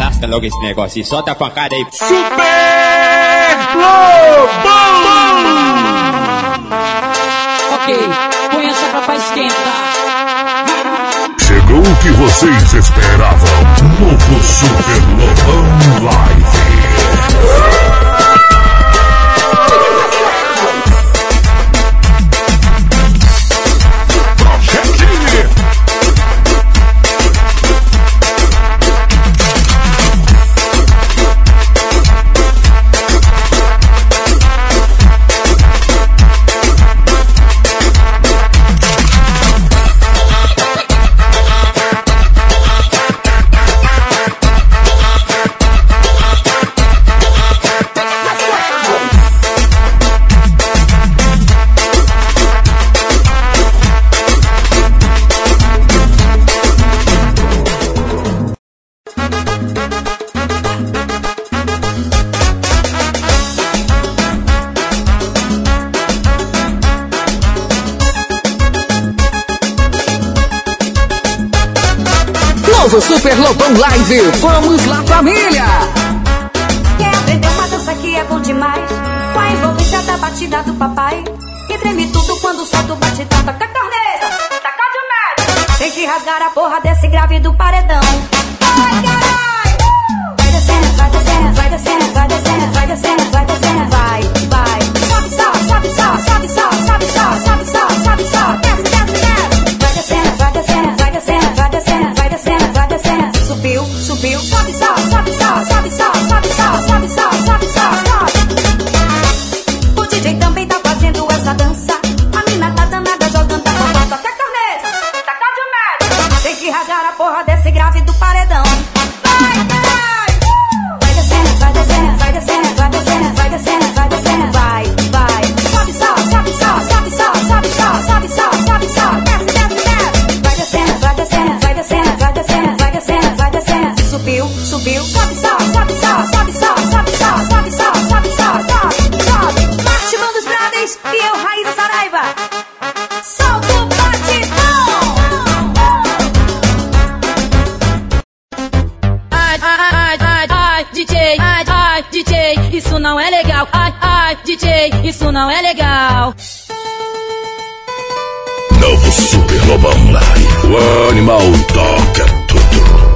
Lasca logo esse negócio e solta a pancada aí. Super Globão! Ok, põe essa pra esquentar. Chegou o que vocês esperavam. Novo Super Lobão Live. Lobão Live. Vamos lá, família! Quer aprender uma dança que é bom demais? Com a envolvência da batida do papai. Que treme tudo quando solta o batidão. Taca a corneta, taca de merda. Tem que rasgar a porra desse grave do paredão. E eu, Raíssa Saraiva. Solta o batidão! Ai, ai, ai, ai, DJ, ai, ai, DJ, isso não é legal. Ai, ai, DJ, isso não é legal. Novo Super Lobão Live. O animal toca tudo.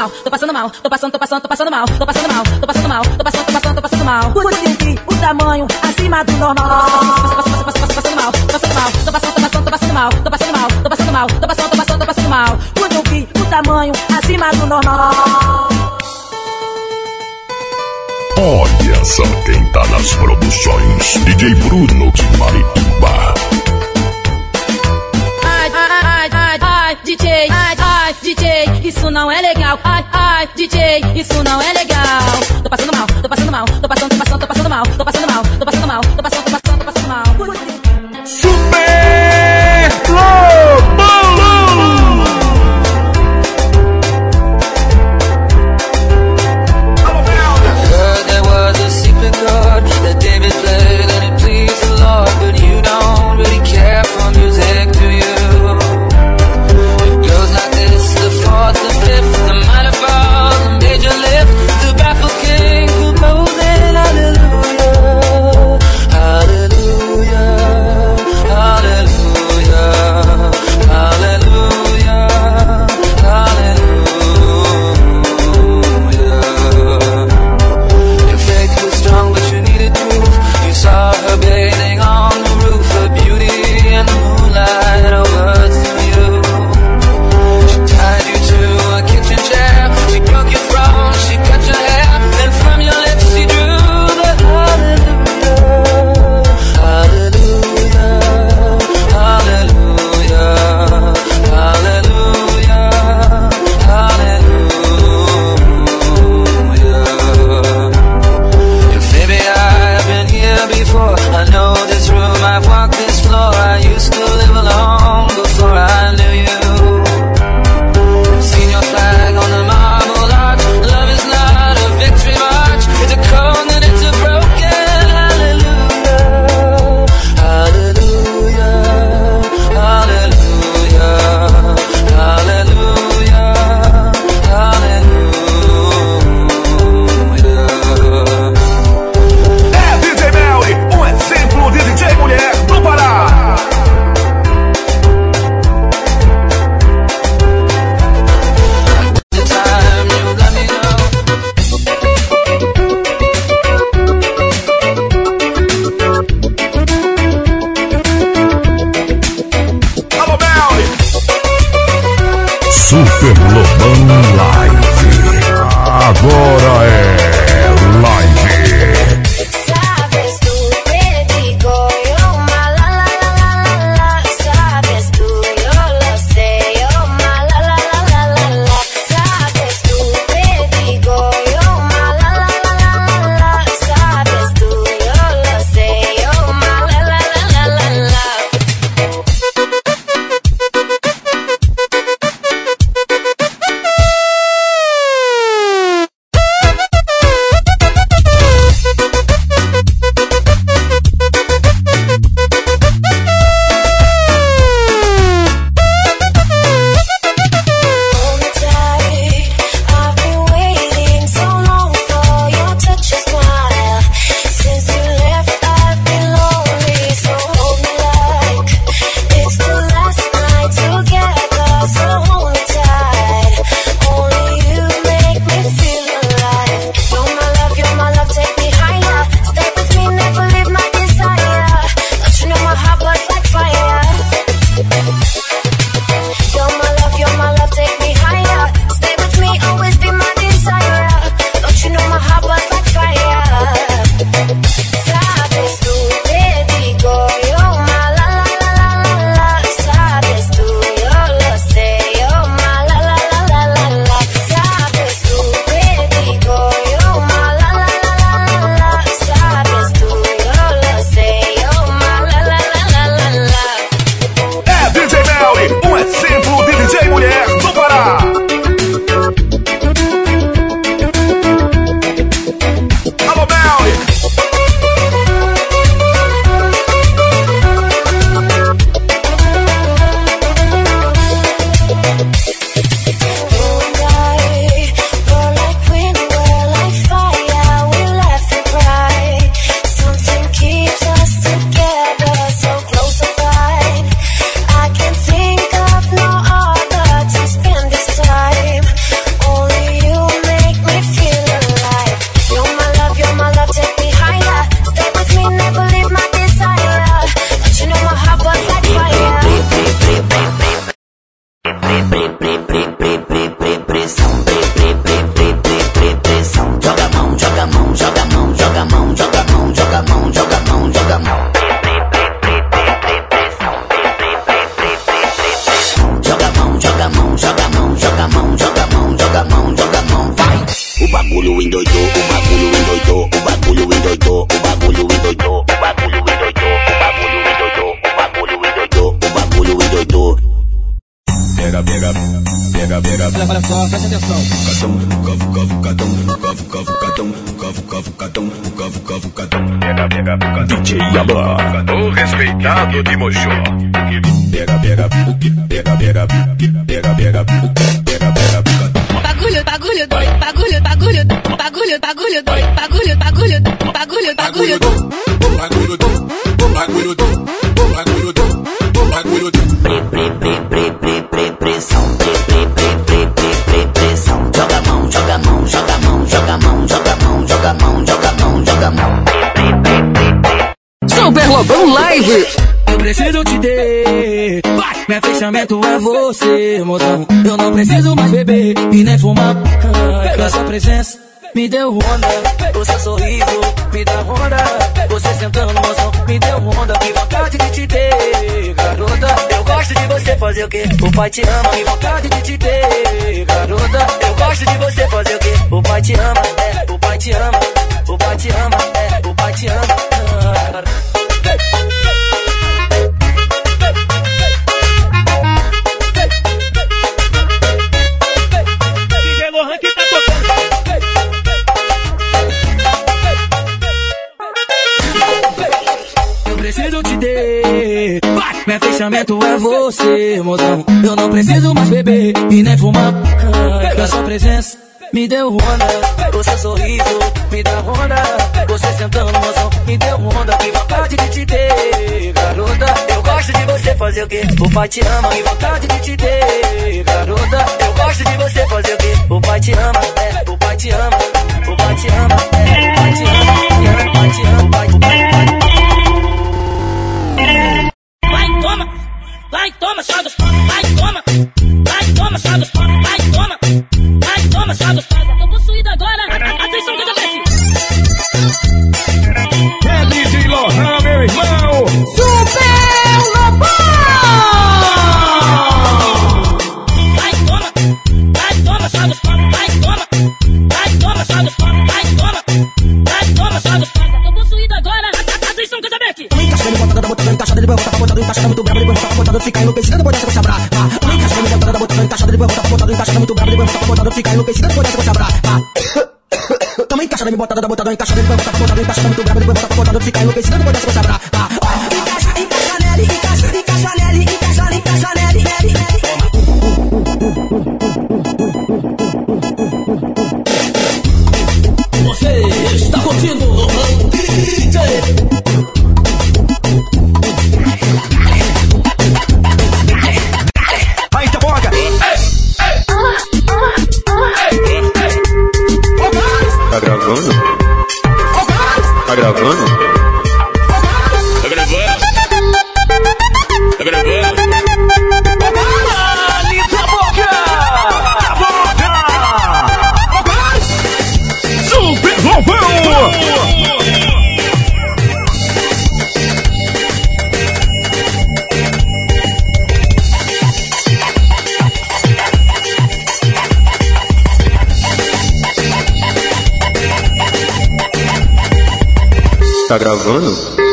Mal, tô passando mal, tô passando, tô passando, tô passando mal, tô passando mal, tô passando mal, tô passando, tô passando, tô passando mal. Por que o tamanho acima do normal? Passando mal, tô passando mal, tô passando, tô passando, tô passando mal, tô passando mal, tô passando mal, tô passando, tô passando, tô passando mal. Quando vi o tamanho acima do normal. Olha só quem tá nas produções. DJ Bruno de Marituba. Ai, DJ, ai, ai, DJ, isso não é legal. Ai, ai, DJ, isso não é legal. Tô passando mal, tô passando mal, tô passando, tô passando, tô passando mal, tô passando mal, tô passando mal, tô passando, tô passando, tô passando mal. Pai te ama. Vontade de te Tá gravando?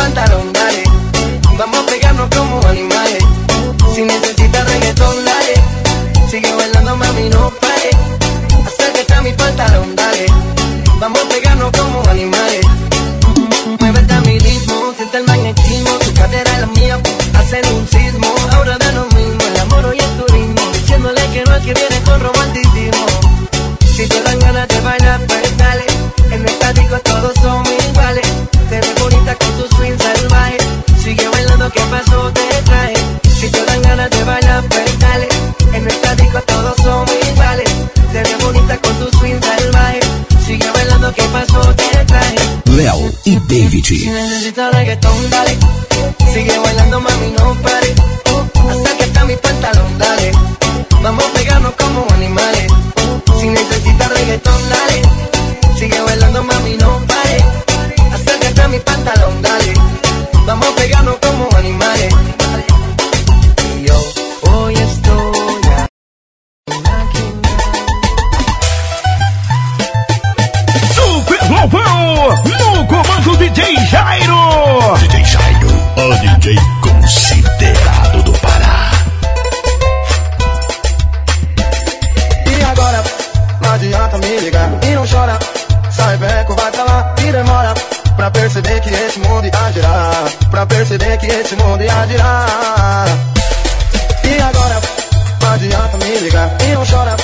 pantalón. y David Si necesitas reggaetón, dale. Sigue bailando, mami, no pare. Acércate a mi pantalón, dale. Vamos a pegarnos como animales. Si necesitas reggaetón, dale. Sigue bailando, mami, no pare. Acércate a mi pantalón, dale. Vamos a pegarnos como animales. DJ Jairo. DJ Jairo, o DJ considerado do Pará. E agora? Não adianta me ligar e não chora. Sai, beco, vai pra lá e demora. Pra perceber que esse mundo ia girar. Pra perceber que esse mundo ia girar. E agora? Não adianta me ligar e não chora.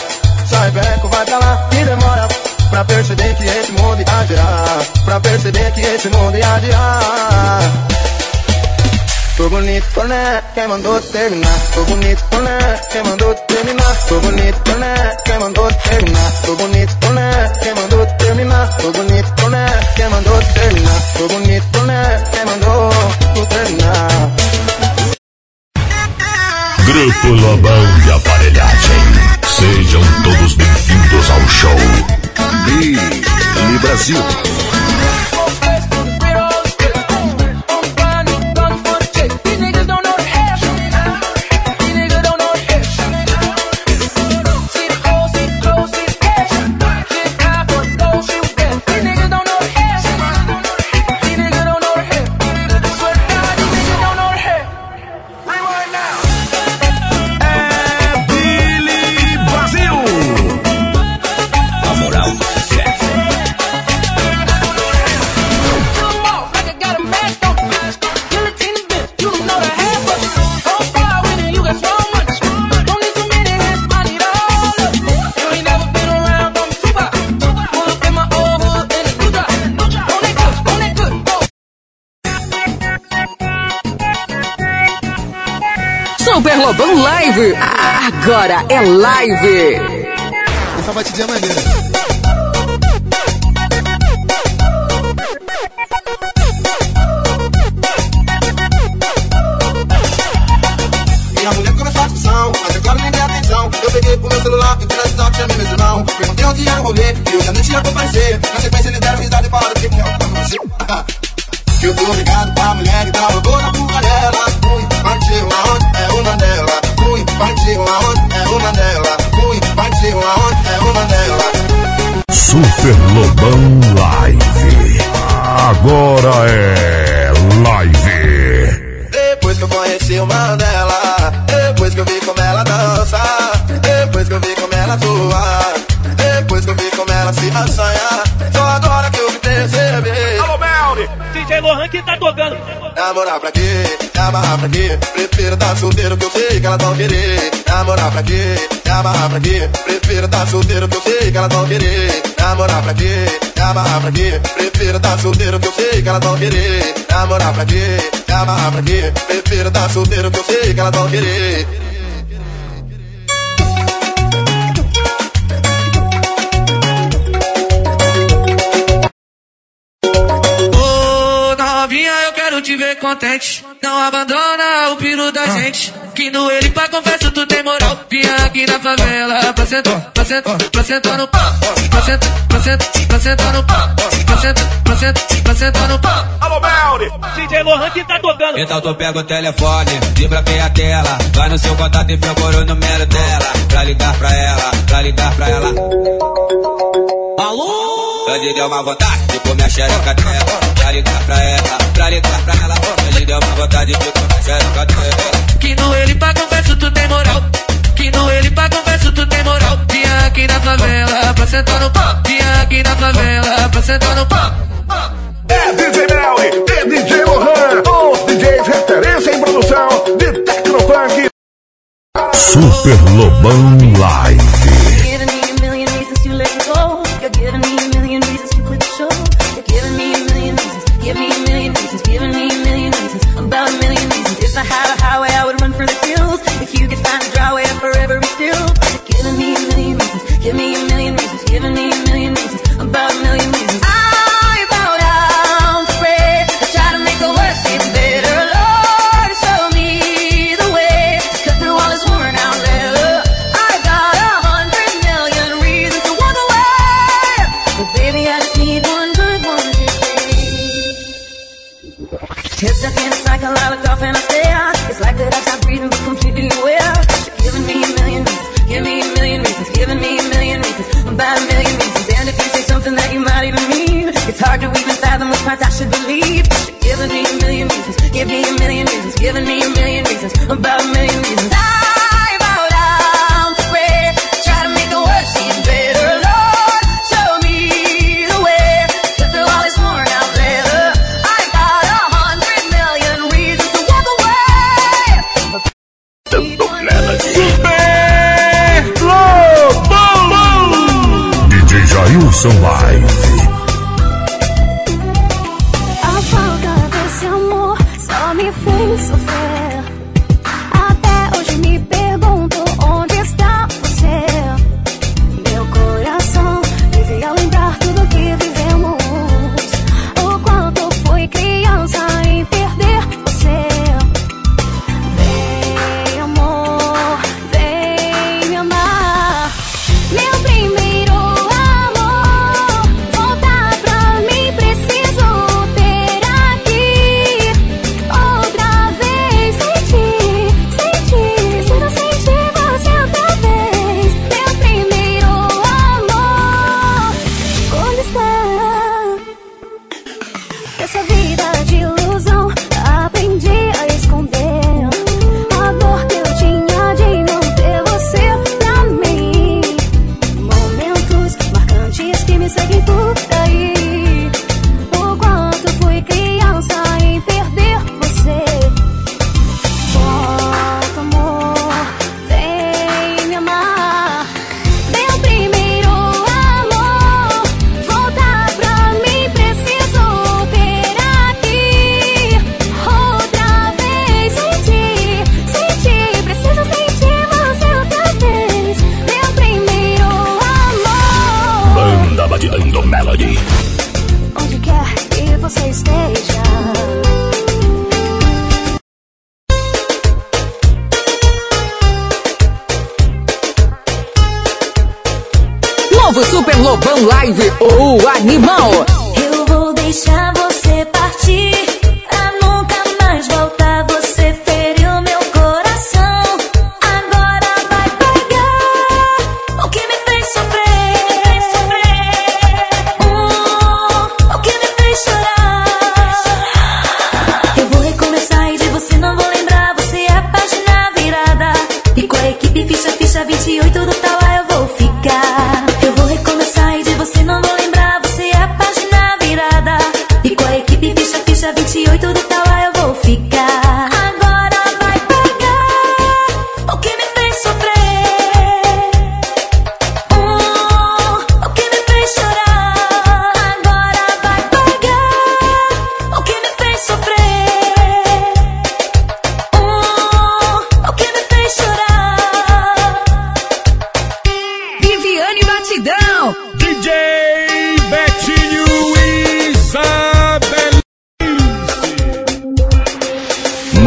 Sai, beco, vai pra lá e demora Pra perceber que esse mundo ia girar Pra perceber que esse mundo ia girar Tô bonito, né? Quem mandou terminar? Tô bonito, né? Quem mandou terminar? Tô bonito, né? Quem mandou terminar? Tô bonito, né? Quem mandou terminar? Tô bonito, né? Quem mandou terminar? Tô bonito, né? Quem mandou terminar? Grupo Lobão de Aparelhagem. Sejam todos bem-vindos ao show. Billy Brasil. É live. Essa batidinha é maneira. Namorar pra quê? Amarrar pra quê? Prefiro tá solteiro que eu sei que elas vão querer Namorar pra quê? Amarrar pra quê? Prefiro tá solteiro que eu sei que elas vão querer Namorar pra quê? Amarrar pra quê? Prefiro tá solteiro que eu sei que elas vão querer Namorar pra quê? Amarrar pra quê? Prefiro tá solteiro que eu sei que elas vão querer contente. Não abandona o piro da gente. Que no ele pra confesso tu tem moral. Vinha aqui na favela pra sentar, pra sentar, pra sentar no pau. Pra sentar, pra sentar, pra sentar no pau. Pra sentar, pra sentar, pra sentar no pau. Alô, Melly. DJ Lohan que tá tocando. Então tu pega o telefone, vibra bem a tela. Vai no seu contato e procura o número dela. Pra ligar pra ela, pra ligar pra ela. Alô? Ele deu uma vontade de comer a xereca dela. Pra ligar pra ela, pra ligar pra ela. Ele deu uma vontade de comer a xereca dela. Que no ele pra confesso tu tem moral. Que no ele pra confesso tu tem moral. Vinha aqui na favela pra sentar no pau. Vinha aqui na favela pra sentar no pau. É DJ Melly, é DJ Lohan, os DJs referência em produção de Tecnofunk. Super Lobão Live. Giving me a million reasons. About a million reasons. I bow down to pray. Try to make the worst seem better. Lord, show me the way. Cut through all this worn out leather. I got a hundred million reasons to walk away. But baby, I need one good one I should believe. You're giving me a million reasons, give me a million reasons, giving me a million reasons, about a million reasons. I down to prayer, try to make the seem better. Lord, show me the through all this worn out leather. I got a hundred million reasons to walk away. Super DJ Live.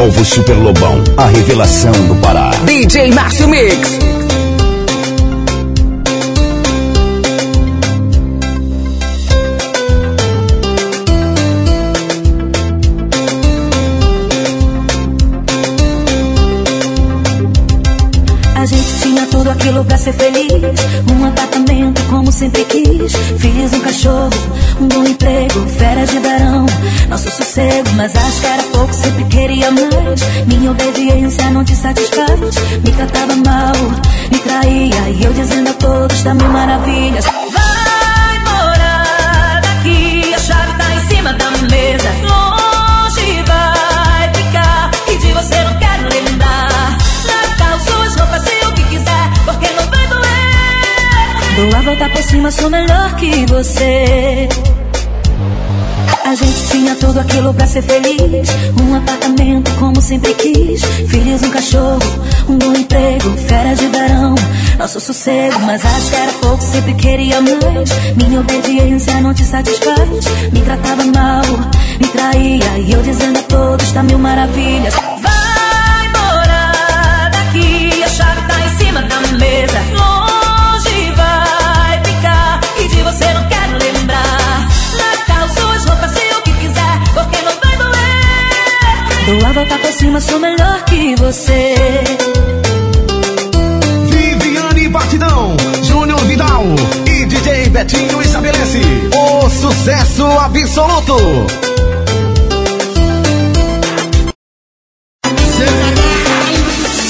Novo Super Lobão, a revelação do Pará. DJ Márcio Mix. A gente tinha tudo aquilo pra ser feliz. Um apartamento como sempre quis. Um cachorro, um bom emprego, férias de verão. Nosso sossego, mas acho que era pouco, sempre queria mais. Minha obediência não te satisfaz. Me tratava mal, me traía. E eu dizendo a todos da mil maravilhas. Vai morar daqui, a chave tá em cima da mesa. Dou a volta por cima, sou melhor que você. A gente tinha tudo aquilo pra ser feliz. Um apartamento como sempre quis. Filhos, um cachorro, um bom emprego, férias de verão. Nosso sossego, mas acho que era pouco, sempre queria mais. Minha obediência não te satisfaz. Me tratava mal, me traía. E eu dizendo a todos tá mil maravilhas. Vai morar daqui, a chave tá em cima da mesa. Dou a volta por cima, sou melhor que você. Viviane Batidão, Júnior Vidal e DJ Betinho estabelece o sucesso absoluto.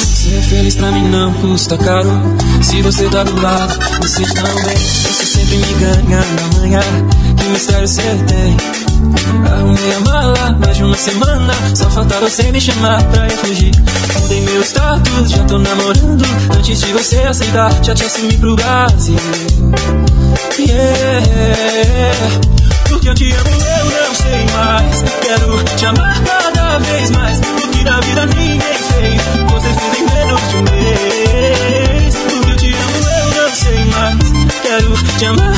Ser feliz pra mim não custa caro. Se você tá do lado, você também. Você sempre me ganha na manhã. Que mistério você tem? Arrumei a mala, mais de uma semana. Só falta você me chamar pra eu fugir. Mudei meu status, já tô namorando. Antes de você aceitar, já te assumi pro Brasil. Yeah. Porque eu te amo, eu não sei mais. Quero te amar cada vez mais. O que na vida ninguém fez. Você fez em menos de um mês. Porque eu te amo, eu não sei mais. Quero te amar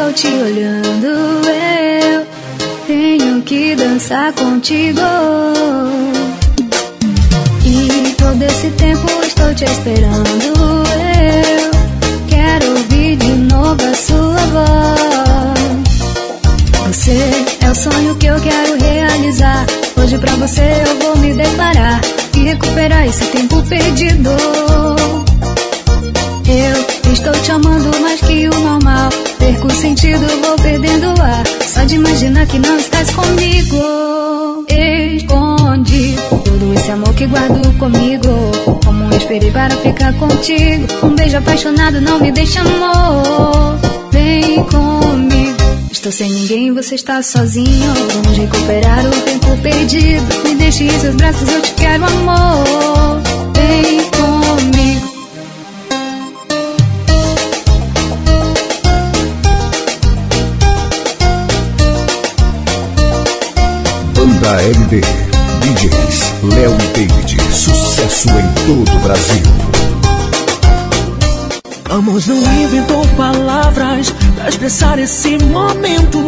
estou te olhando. Eu tenho que dançar contigo. E todo esse tempo estou te esperando. Eu quero ouvir de novo a sua voz. Você é o sonho que eu quero realizar. Hoje pra você eu vou me declarar e recuperar esse tempo perdido. Para ficar contigo. Um beijo apaixonado não me deixa amor. Vem comigo. Estou sem ninguém, você está sozinho. Vamos recuperar o tempo perdido. Me deixe em seus braços, eu te quero amor. Vem comigo. Banda LD. DJs Léo e David. Sucesso em todo o Brasil. Amor não inventou palavras pra expressar esse momento.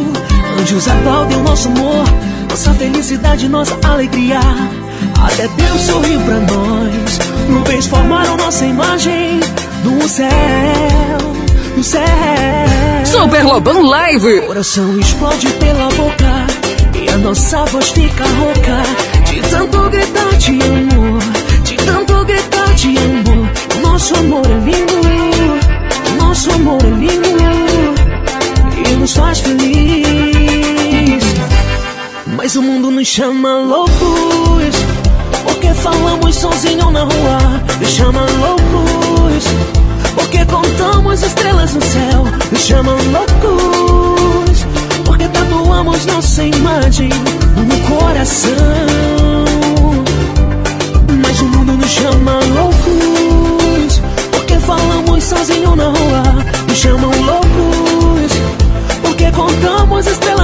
Anjos aplaudem o nosso amor, nossa felicidade, nossa alegria. Até Deus sorriu pra nós. Nuvens formaram nossa imagem no céu, no céu. Super Lobão Live. Coração explode pela boca e a nossa voz fica rouca de tanto gritar de amor, de tanto gritar de amor. Nosso amor é lindo, nosso amor é lindo e nos faz feliz. Mas o mundo nos chama loucos porque falamos sozinho na rua. Nos chama loucos porque contamos estrelas no céu. Nos chama loucos porque tatuamos nossa imagem no coração.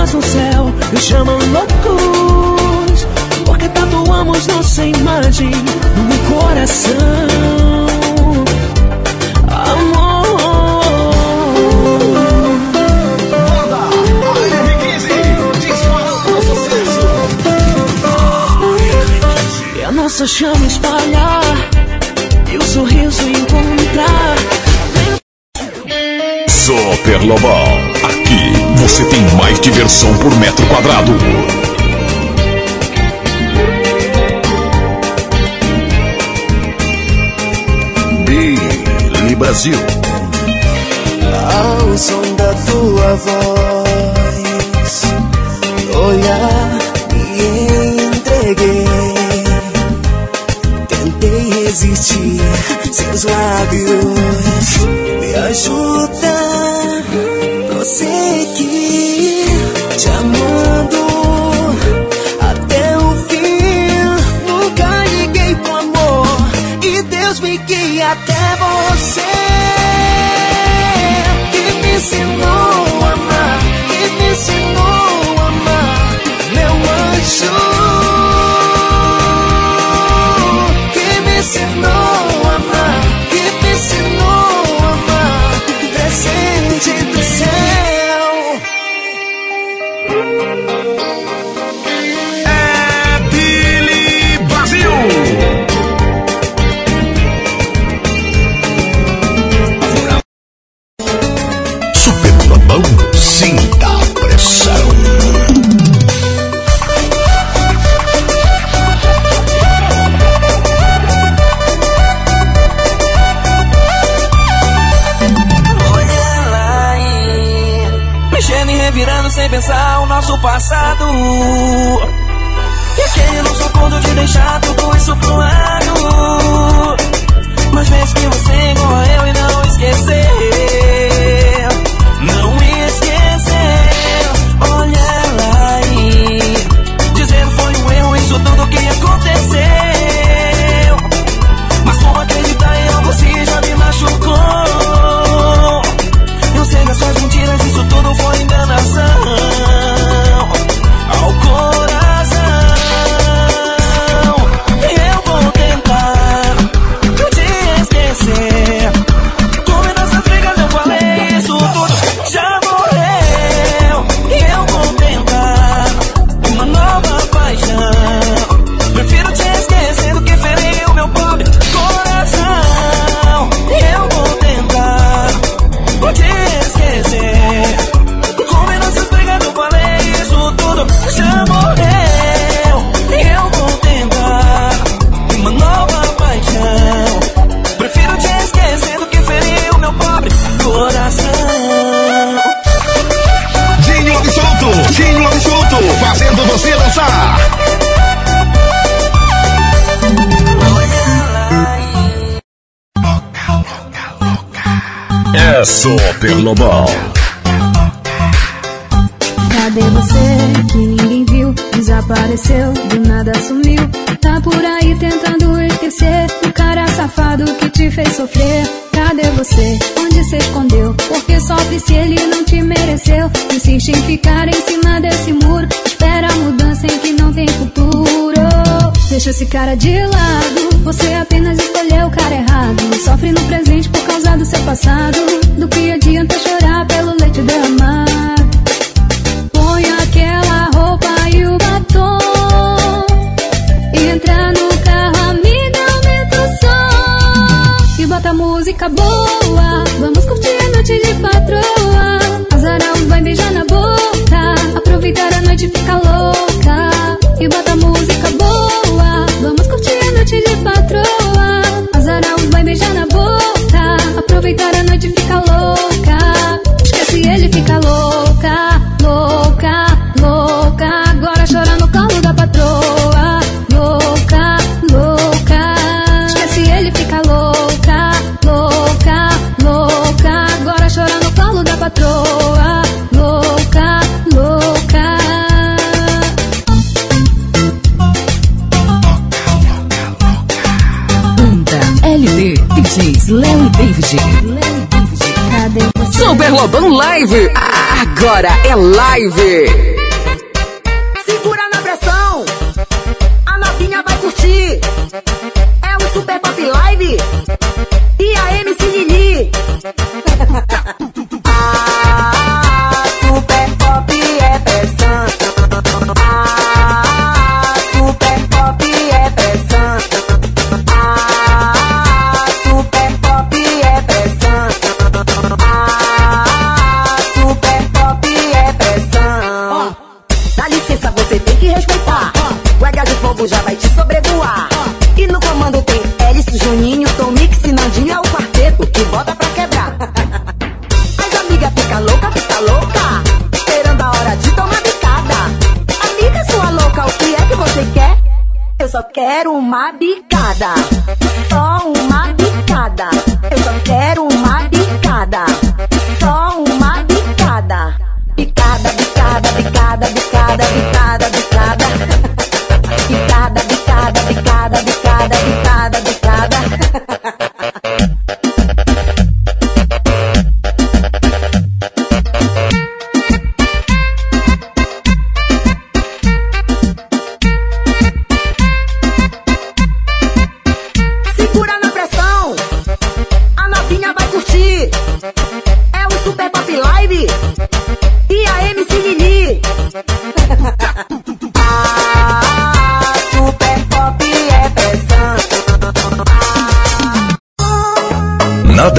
Estrelas no céu. Nos chamam loucos porque tatuamos nossa imagem no coração. E a nossa chama espalhar e o sorriso encontrar. Super Lobão. Você tem mais diversão por metro quadrado. Billy Brasil. Ao som da tua voz, olhar me entreguei. Tentei resistir, seus lábios me ajudam. Prosseguir, te amando até o fim. Nunca liguei pro amor e Deus me guia até você. mundo te deixar tudo isso pro lado. Mas mesmo que você é igual a eu e não esquecer. É Super Cadê você que ninguém viu? Desapareceu, do nada sumiu. Tá por aí tentando esquecer o cara safado que te fez sofrer. Cadê você? Onde se escondeu? Porque sofre se ele não te mereceu. Insiste em ficar em cima desse muro. Espera a mudança em que não tem futuro. Deixa esse cara de lado. Você apenas escolheu o cara errado. Sofre no presente por causa do seu passado. Do que adianta chorar pelo leite derramado? Põe aquela roupa e o batom. Entra no carro, amiga, aumenta o som. E bota música boa. Vamos curtir a noite de patroa. Azarão vai beijar na boca. Aproveitar a noite, fica louca. E bota Globão Live. Ah, agora é live.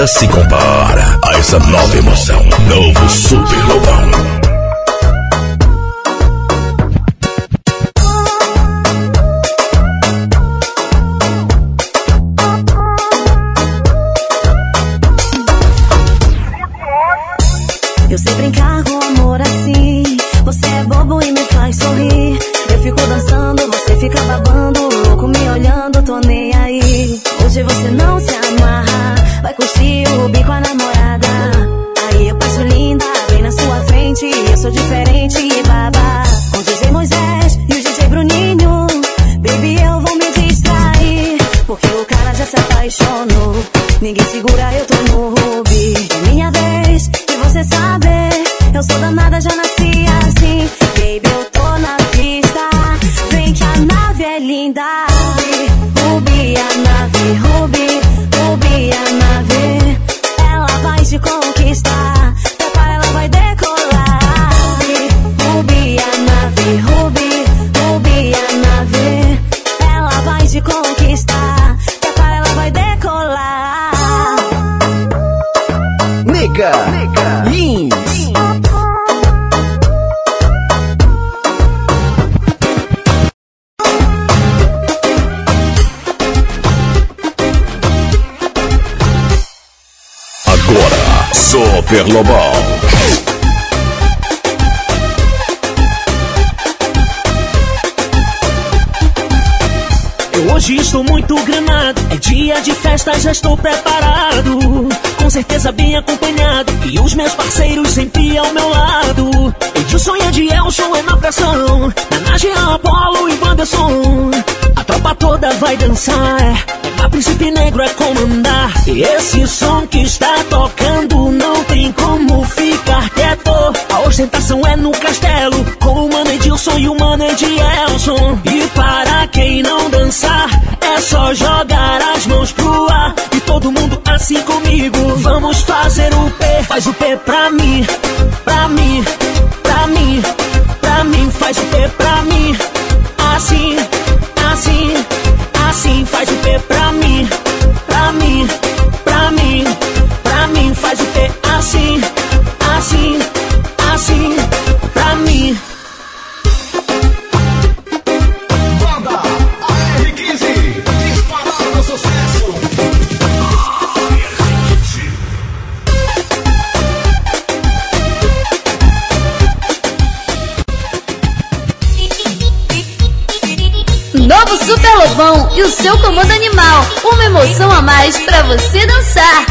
nada se compara a essa nova emoção. Novo Super Super Lobão. Eu hoje estou muito gramado, é dia de festa, já estou preparado. Com certeza bem acompanhado e os meus parceiros sempre ao meu lado. Edilson de Elson, é na pressão, na Jean, Apolo e Wanderson. A tropa toda vai dançar, é, a Príncipe Negro é comandar. E esse som que está tocando tem como ficar quieto. A ostentação é no castelo, com o Mano Edilson e o Mano Edielson. É e para quem não dançar, é só jogar as mãos pro ar. E todo mundo assim comigo. Vamos fazer o P, faz o P pra mim, pra mim, pra mim, pra mim, faz o P pra mim. Lobão e o seu comando animal. Uma emoção a mais para você dançar.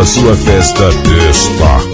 A sua festa está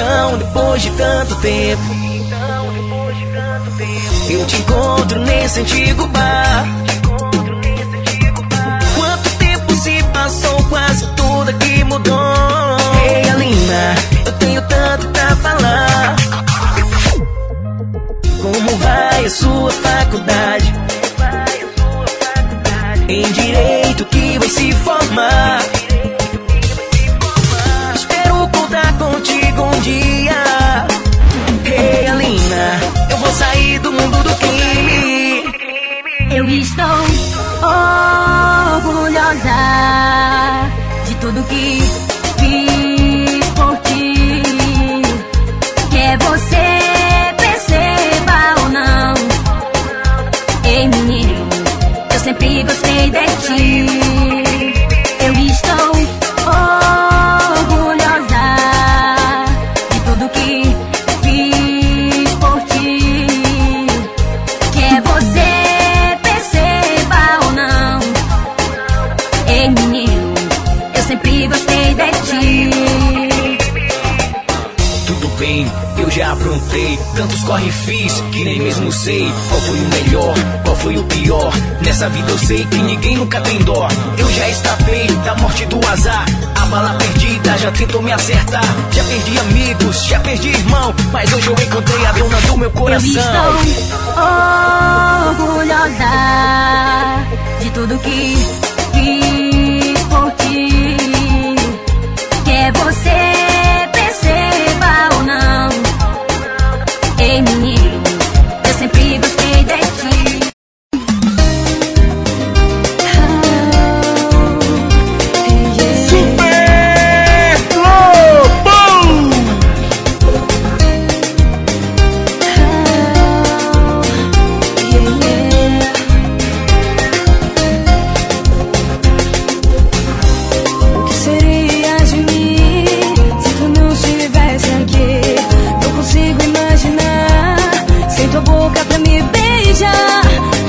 Então, depois de tanto tempo, então, depois de tanto tempo eu te encontro nesse antigo bar. Quanto tempo se passou, quase tudo aqui mudou. Ei, Alina, eu tenho tanto pra falar. Como vai a sua faculdade? Em direito que vai se formar. visto corre fiz que nem mesmo sei qual foi o melhor, qual foi o pior. Nessa vida eu sei que ninguém nunca tem dó. Eu já estapei da morte do azar. A bala perdida já tentou me acertar. Já perdi amigos, já perdi irmão. Mas hoje eu encontrei a dona do meu Eu coração. estou orgulhosa de tudo que fiz por ti. Quer você Ei, menino, me beijar.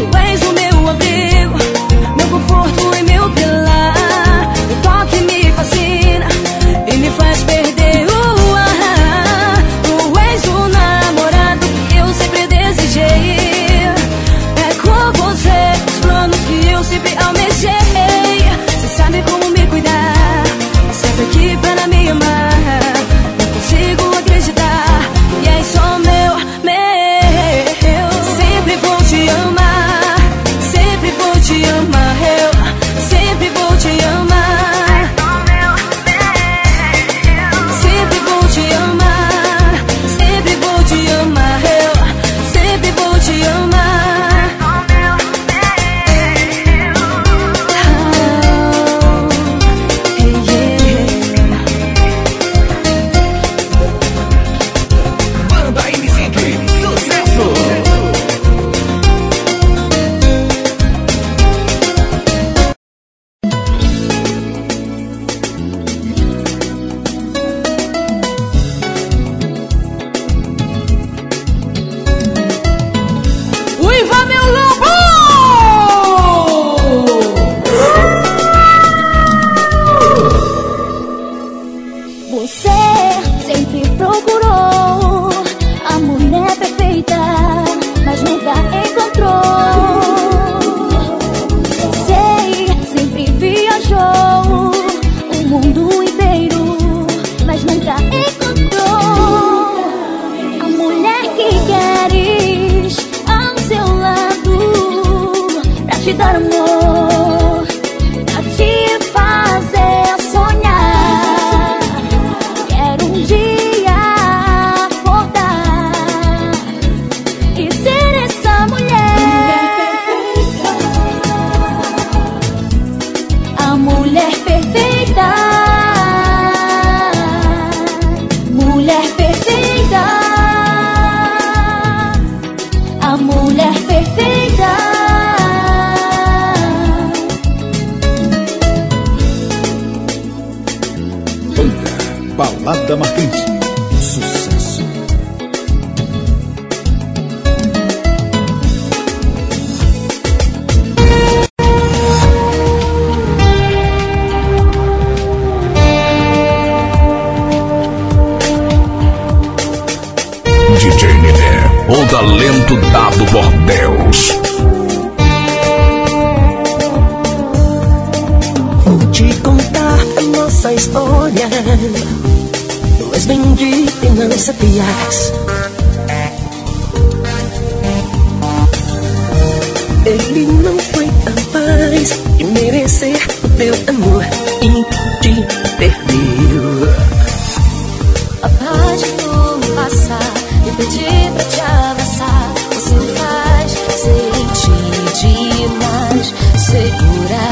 Balada Marcante. Sucesso. DJ Nidé, o talento dado por Deus. Vou te contar a nossa história. Bendita e não sabias. Ele não foi capaz de merecer o teu amor e te perdeu. A paz tudo passar e pedir pra te abraçar. Você me faz sentir demais, segura.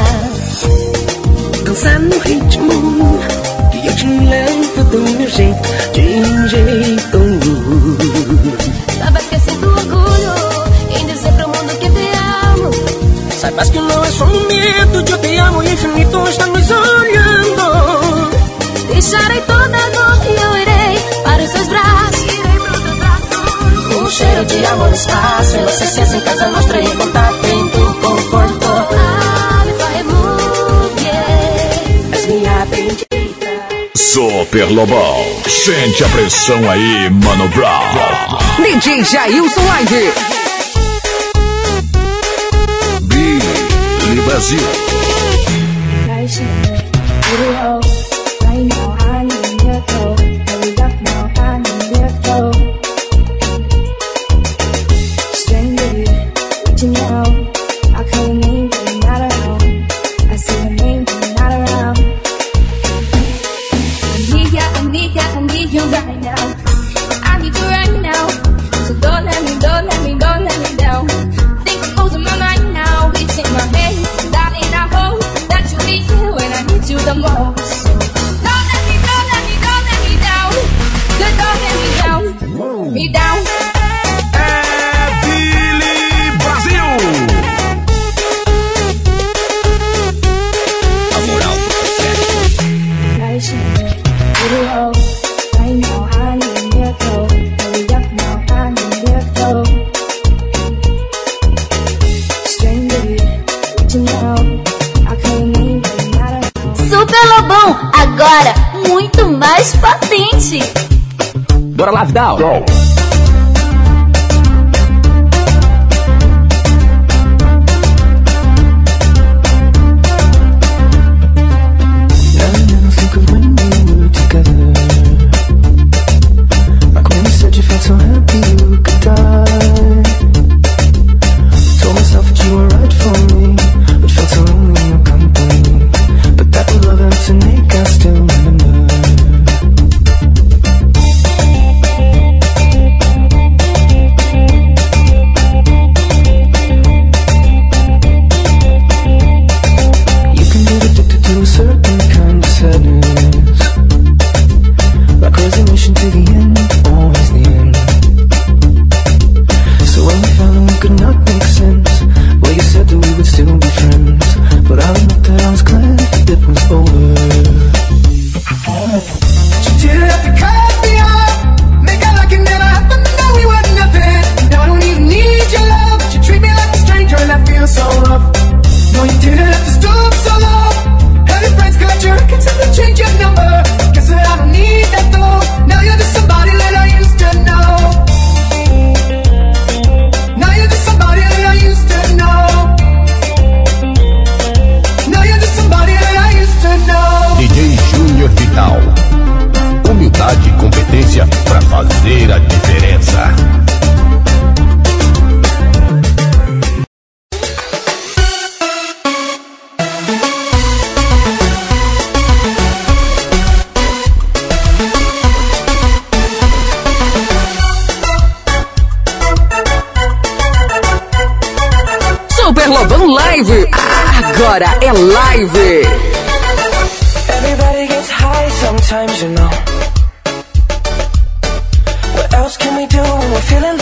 Infinito está nos olhando. Deixarei toda a dor e eu irei para os seus braços. Irei para os seus braços. Um cheiro de amor no espaço, inocência em casa mostra em contato em tu conforto. Muito Super Lobão. Sente a pressão aí, Mano Brown. DJ Jailson Live. Billy Brasil. Bora lá, feeling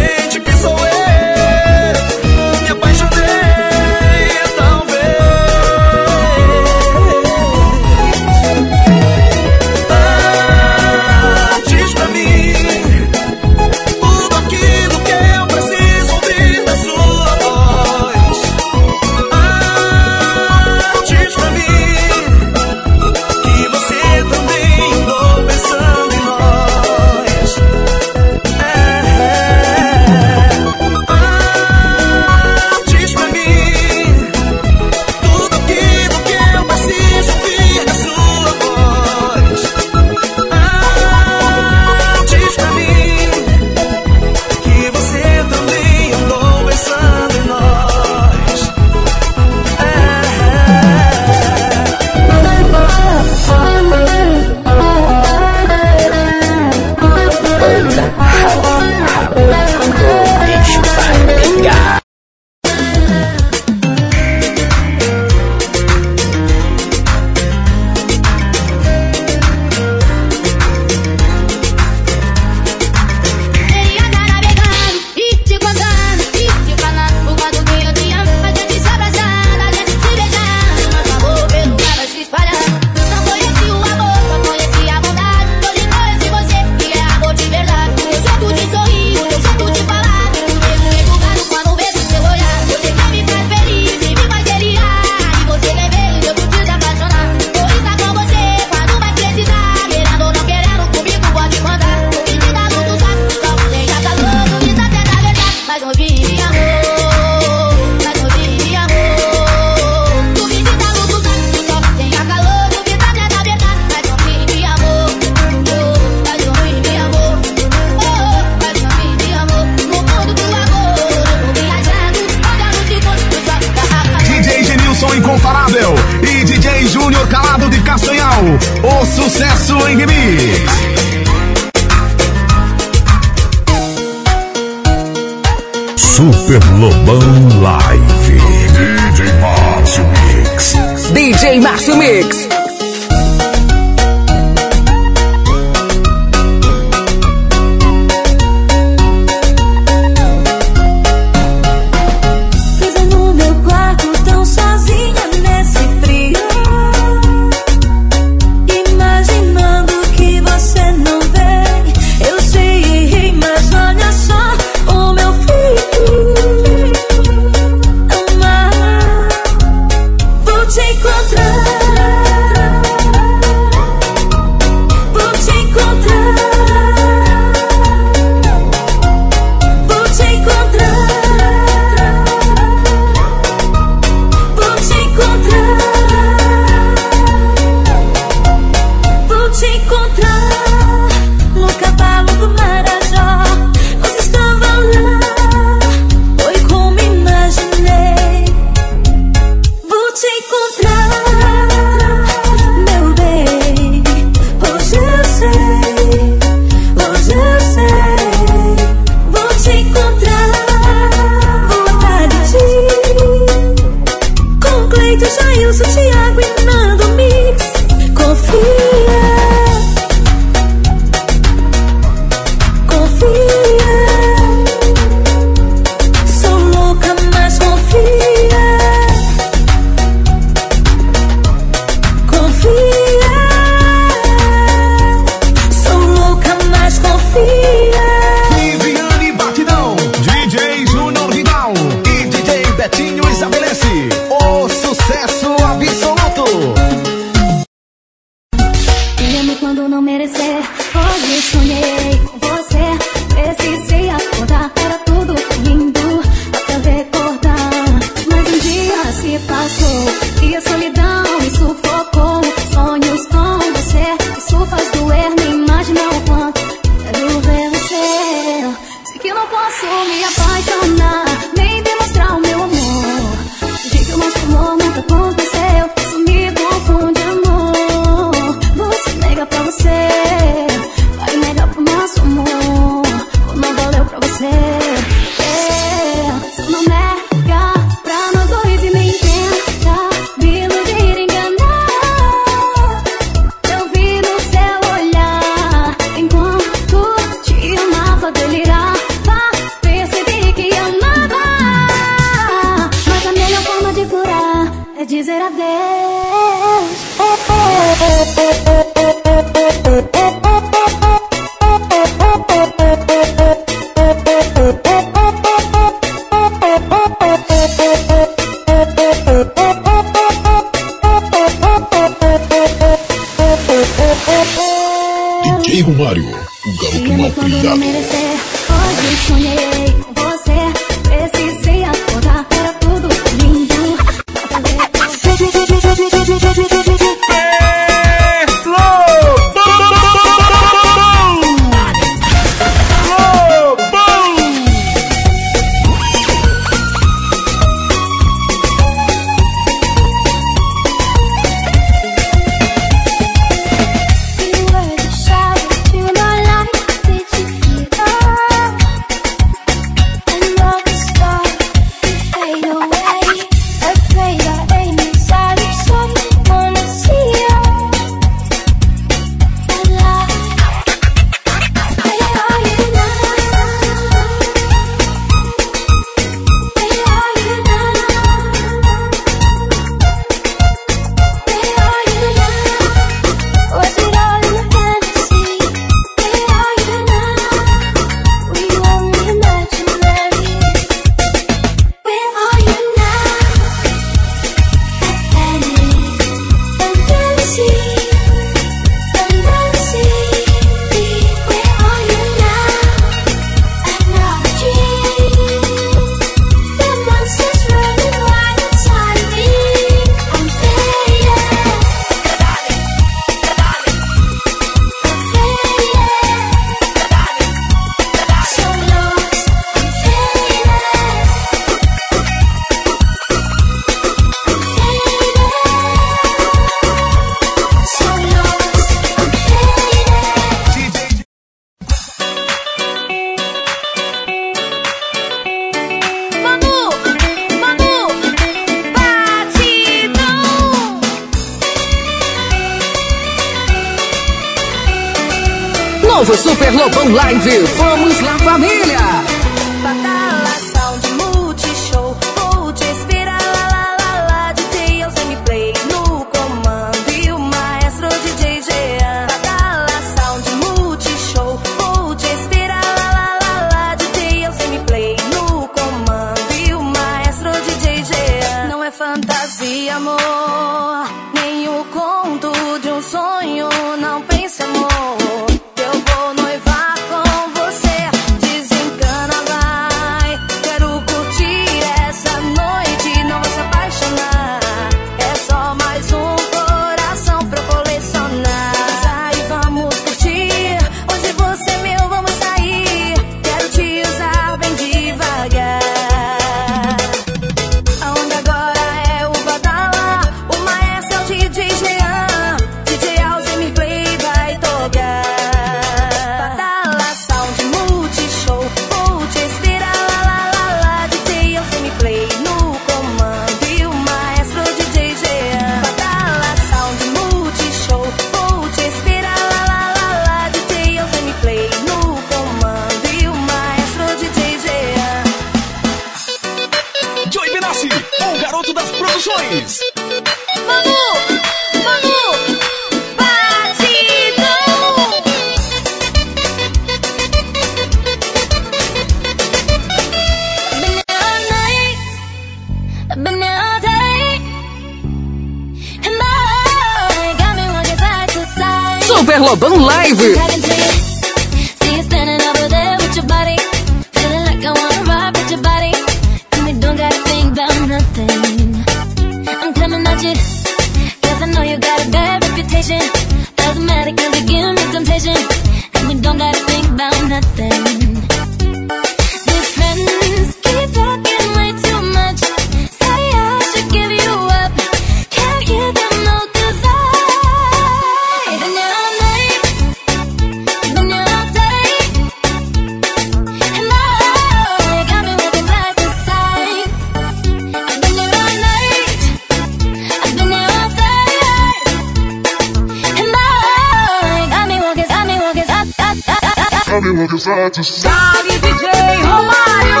side. Salve DJ Romário!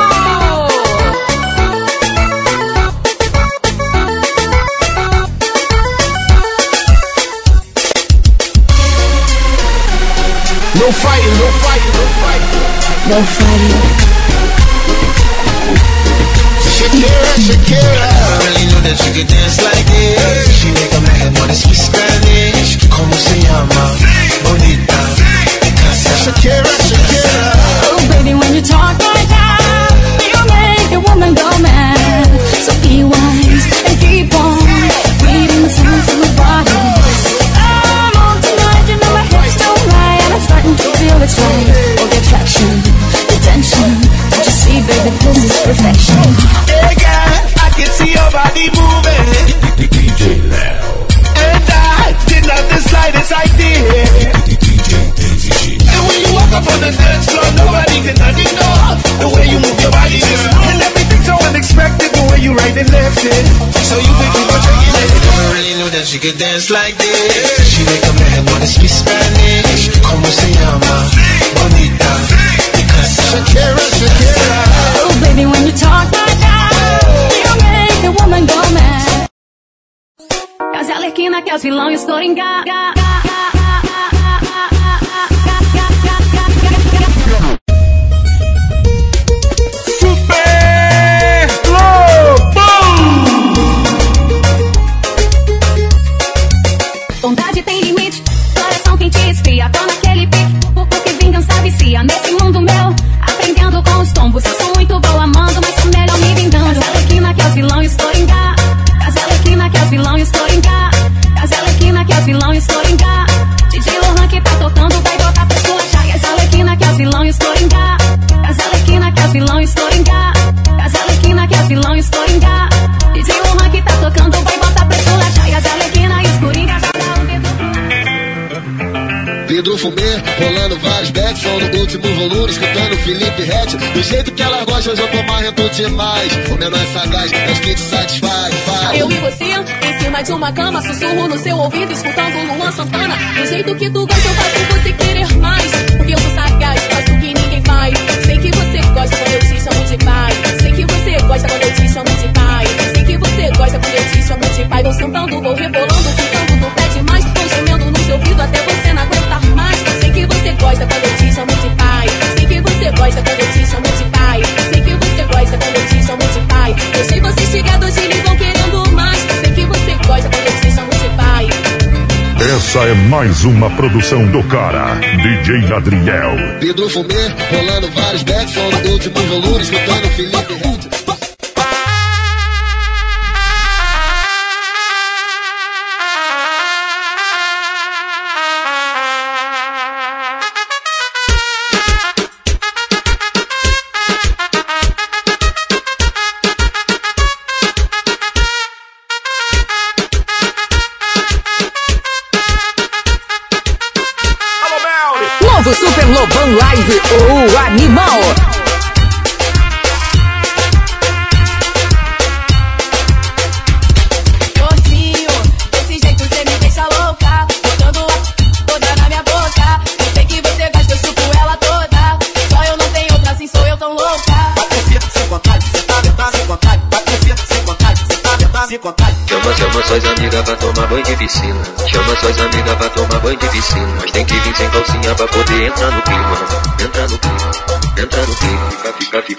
No fighting, no fighting, no fighting. No fighting. Shakira, Shakira. I really know that you could dance like this. She make a man wanna speak Spanish. Como se llama? Bonita. Shakira, Shakira. Oh, baby, when you talk like that, you make a woman go mad. So be wise and keep on reading the signs of my body. I'm on tonight, you know my hips don't lie, and I'm starting to feel it's right. Oh, the attraction, the tension. Don't you see, baby, this is perfection. Hey girl, I can see your body moving. DJ Leo. And I did not the slightest idea. And when you walk up on the dance floor, nobody can ignore the way you move your body. And everything's so unexpected, the way you right and left it. So you think you got your Never really knew that she could dance like this. She make a man wanna speak Spanish. Como se llama? Bonita. Because Shakira, Shakira. Oh, baby, when you talk like that, you make a woman go mad. Cause Arlequina quer os vilões coringar. Pedro Fumê, rolando vários backs, som no último volume, escutando Felipe Ret. Do jeito que ela gosta, hoje eu tô marrento demais. O menor é sagaz, mas que te satisfaz, faz. Eu e você, em cima de uma cama, sussurro no seu ouvido, escutando Luan Santana. Do jeito que tu gosta, eu faço você querer mais. Porque eu sou sagaz, faço o que ninguém faz. Sei que você gosta quando eu te chamo de pai. Sei que você gosta quando eu te chamo de pai. Sei que você gosta quando eu te chamo de pai. Vou sentando, vou rebolando, ficando, gosta quando eu te chamo de pai. Sei que você gosta quando eu te chamo de pai. Sei que você gosta quando eu te chamo de pai. Deixei você chegados e ligam querendo mais. Sei que você gosta quando eu te chamo de pai. Essa é mais uma produção do cara, DJ Adriel. Pedro Fumê, rolando vários backs, som no último volume, escutando Felipe Ret.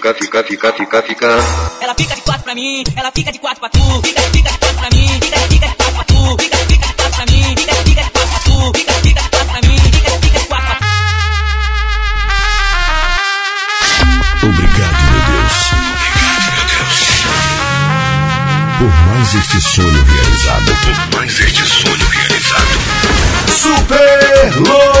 fica, fica, fica, fica, fica. Ela fica de quatro pra mim, ela fica de quatro pra tu, fica, fica de quatro pra mim, fica, fica de quatro pra tu, fica, fica de quatro pra mim, fica, fica de quatro pra tu, fica, fica de quatro pra mim, fica, fica de quatro pra tu. Obrigado, meu Deus. Obrigado, meu Deus. Por mais este sonho realizado, por mais este sonho realizado. Super Lou